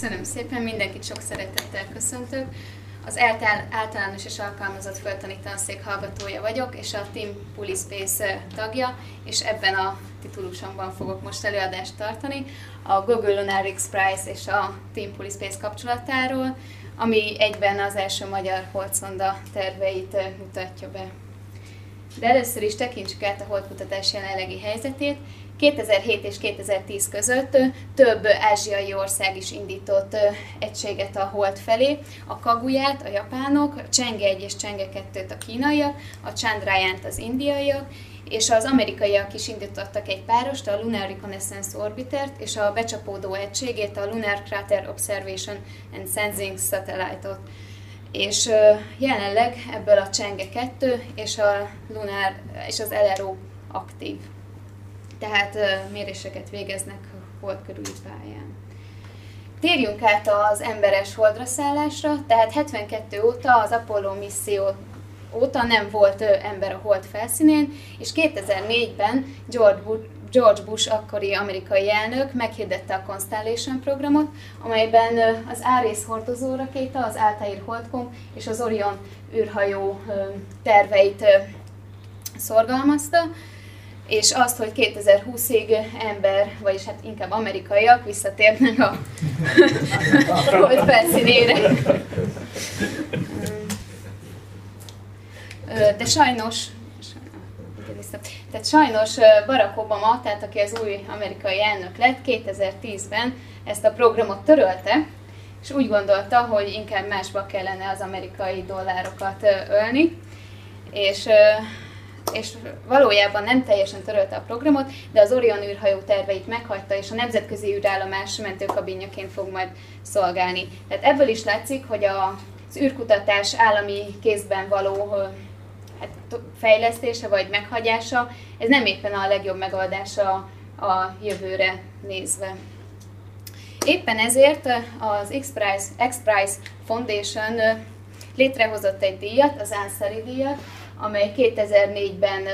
Köszönöm szépen, mindenkit sok szeretettel köszöntök. Az általános és alkalmazott földtani tanszék hallgatója vagyok, és a Team Pulispace tagja, és ebben a titulusomban fogok most előadást tartani a Google Lunar X Prize és a Team Pulispace kapcsolatáról, ami egyben az első magyar holdszonda terveit mutatja be. De először is tekintsük át a holdkutatás jelenlegi helyzetét, 2007 és 2010 között több ázsiai ország is indított egységet a hold felé. A Kaguját a japánok, a Csenge 1 és Csenge 2-t a kínaiak, a Chandrayant az indiaiak, és az amerikaiak is indítottak egy párost, a Lunar Reconnaissance Orbitert, és a becsapódó egységét, a Lunar Crater Observation and Sensing Satellite-ot. És jelenleg ebből a Csenge 2 és a Lunar és az LRO aktív tehát méréseket végeznek hold körüli pályán. Térjünk át az emberes holdra szállásra, tehát 72 óta az Apollo misszió óta nem volt ember a hold felszínén, és 2004-ben George Bush, akkori amerikai elnök meghirdette a Constellation programot, amelyben az Ares hordozó rakéta, az Altair Holdcom és az Orion űrhajó terveit szorgalmazta, és azt, hogy 2020-ig ember, vagyis hát inkább amerikaiak visszatérnek a hold felszínére. De sajnos, tehát sajnos Barack Obama, tehát aki az új amerikai elnök lett, 2010-ben ezt a programot törölte, és úgy gondolta, hogy inkább másba kellene az amerikai dollárokat ölni, és és valójában nem teljesen törölte a programot, de az Orion űrhajó terveit meghagyta, és a nemzetközi űrállomás mentőkabinjaként fog majd szolgálni. Tehát ebből is látszik, hogy a, az űrkutatás állami kézben való hát, fejlesztése vagy meghagyása, ez nem éppen a legjobb megoldása a jövőre nézve. Éppen ezért az X-Prize, X-Prize Foundation létrehozott egy díjat, az Ansari díjat, amely 2004-ben,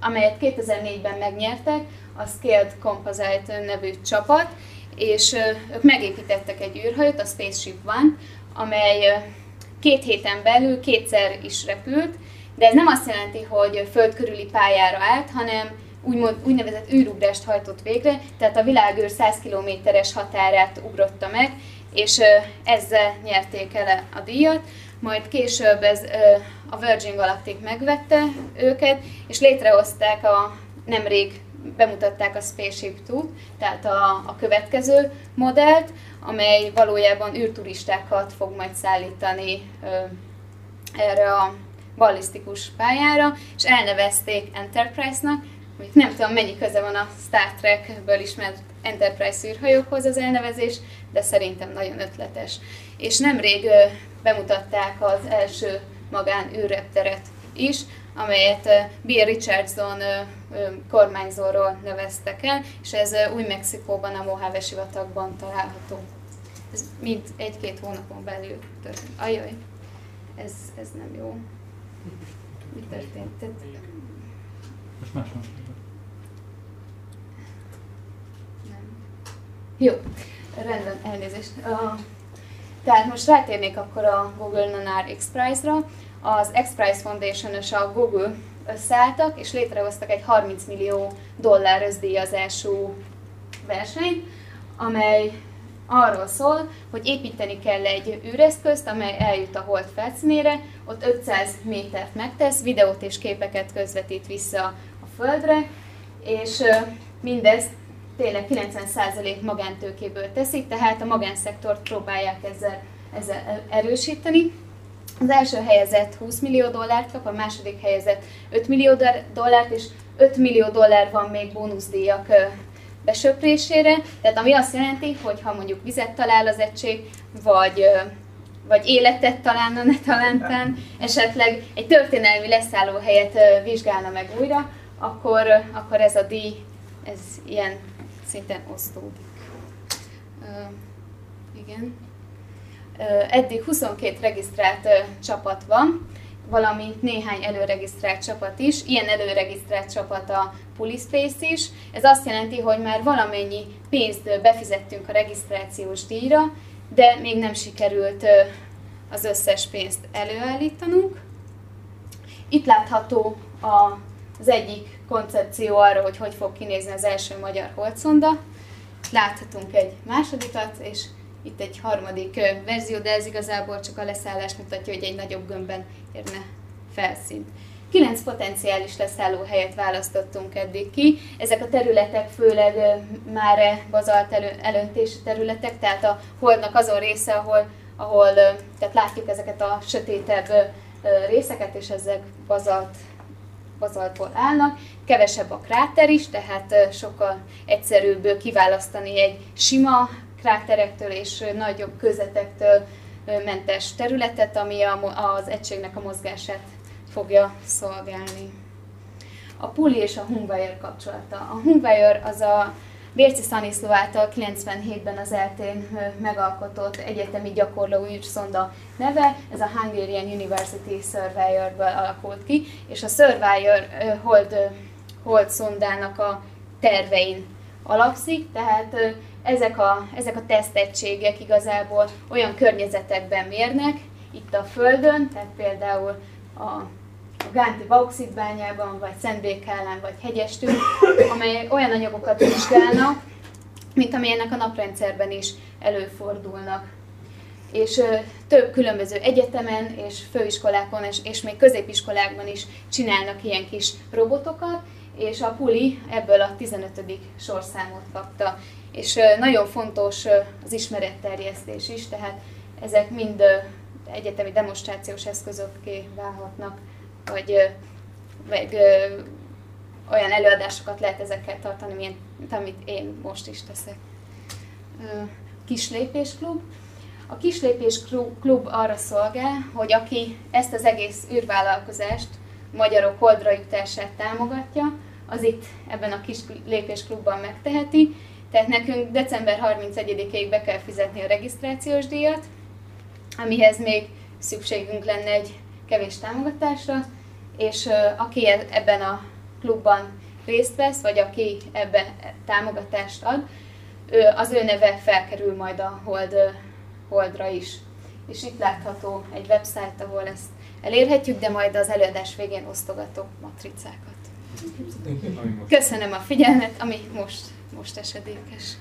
amelyet 2004-ben megnyertek, a Scaled Composite nevű csapat, és ők megépítettek egy űrhajót, a Spaceship One, amely két héten belül kétszer is repült, de ez nem azt jelenti, hogy föld körüli pályára állt, hanem úgymond, úgynevezett űrugrást hajtott végre, tehát a világűr 100 kilométeres határát ugrotta meg, és ezzel nyerték el a díjat majd később ez, a Virgin Galactic megvette őket, és létrehozták a nemrég bemutatták a Spaceship 2 tehát a, a következő modellt, amely valójában űrturistákat fog majd szállítani ö, erre a ballisztikus pályára, és elnevezték Enterprise-nak, nem tudom mennyi köze van a Star Trek-ből ismert Enterprise űrhajókhoz az elnevezés, de szerintem nagyon ötletes. És nemrég bemutatták az első magán űrrepteret is, amelyet Bill Richardson kormányzóról neveztek el, és ez Új-Mexikóban, a Mojave sivatagban található. Ez mind egy-két hónapon belül történt. Ajaj, ez, ez nem jó. Mi történt? Tehát... Most más Nem. Jó, rendben, elnézést. Uh, tehát most rátérnék akkor a Google Lunar X Prize-ra. Az Prize Foundation és a Google összeálltak, és létrehoztak egy 30 millió dollár összdíjazású versenyt, amely arról szól, hogy építeni kell egy űreszközt, amely eljut a hold felszínére, ott 500 métert megtesz, videót és képeket közvetít vissza a Földre, és mindezt tényleg 90% magántőkéből teszik, tehát a magánszektort próbálják ezzel, ezzel erősíteni. Az első helyezett 20 millió dollárt kap, a második helyezett 5 millió dollárt, és 5 millió dollár van még bónuszdíjak besöprésére, tehát ami azt jelenti, hogy ha mondjuk vizet talál az egység, vagy, vagy életet találna ne talántán, esetleg egy történelmi leszállóhelyet vizsgálna meg újra, akkor, akkor ez a díj ez ilyen szinten osztódik. Uh, igen. Uh, eddig 22 regisztrált uh, csapat van, valamint néhány előregisztrált csapat is. Ilyen előregisztrált csapat a Pulispace is. Ez azt jelenti, hogy már valamennyi pénzt befizettünk a regisztrációs díjra, de még nem sikerült az összes pénzt előállítanunk. Itt látható az egyik koncepció arra, hogy hogy fog kinézni az első magyar holdszonda. Láthatunk egy másodikat, és itt egy harmadik verzió, de ez igazából csak a leszállás mutatja, hogy egy nagyobb gömbben érne felszínt. Kilenc potenciális leszálló helyet választottunk eddig ki. Ezek a területek főleg már bazalt elő, elöntési területek, tehát a holdnak azon része, ahol, ahol tehát látjuk ezeket a sötétebb részeket, és ezek bazalt, bazaltból állnak. Kevesebb a kráter is, tehát sokkal egyszerűbb kiválasztani egy sima kráterektől és nagyobb közetektől mentes területet, ami az egységnek a mozgását fogja szolgálni. A Puli és a Hungwire kapcsolata. A Hungwire az a Bérci Szaniszló által 97-ben az eltén megalkotott egyetemi gyakorló űrszonda neve, ez a Hungarian University Surveyor-ből alakult ki, és a Surveyor hold, hold szondának a tervein alapszik, tehát ezek a, ezek a tesztegységek igazából olyan környezetekben mérnek, itt a Földön, tehát például a, a Gánti bauxitbányában, vagy Szentbékálán, vagy Hegyestül, amely olyan anyagokat vizsgálnak, mint amilyenek a naprendszerben is előfordulnak. És ö, több különböző egyetemen és főiskolákon és, és még középiskolákban is csinálnak ilyen kis robotokat, és a Puli ebből a 15. sorszámot kapta és nagyon fontos az ismeretterjesztés is, tehát ezek mind egyetemi demonstrációs eszközökké válhatnak, vagy, vagy olyan előadásokat lehet ezekkel tartani, mint amit én most is teszek. Kislépésklub. A Kislépés klub arra szolgál, hogy aki ezt az egész űrvállalkozást, magyarok holdra jutását támogatja, az itt ebben a Kislépés klubban megteheti, tehát nekünk december 31-ig be kell fizetni a regisztrációs díjat, amihez még szükségünk lenne egy kevés támogatásra, és aki e- ebben a klubban részt vesz, vagy aki ebben támogatást ad, az ő neve felkerül majd a hold, holdra is. És itt látható egy website, ahol ezt elérhetjük, de majd az előadás végén osztogatok matricákat. Köszönöm a figyelmet, ami most most esedékes.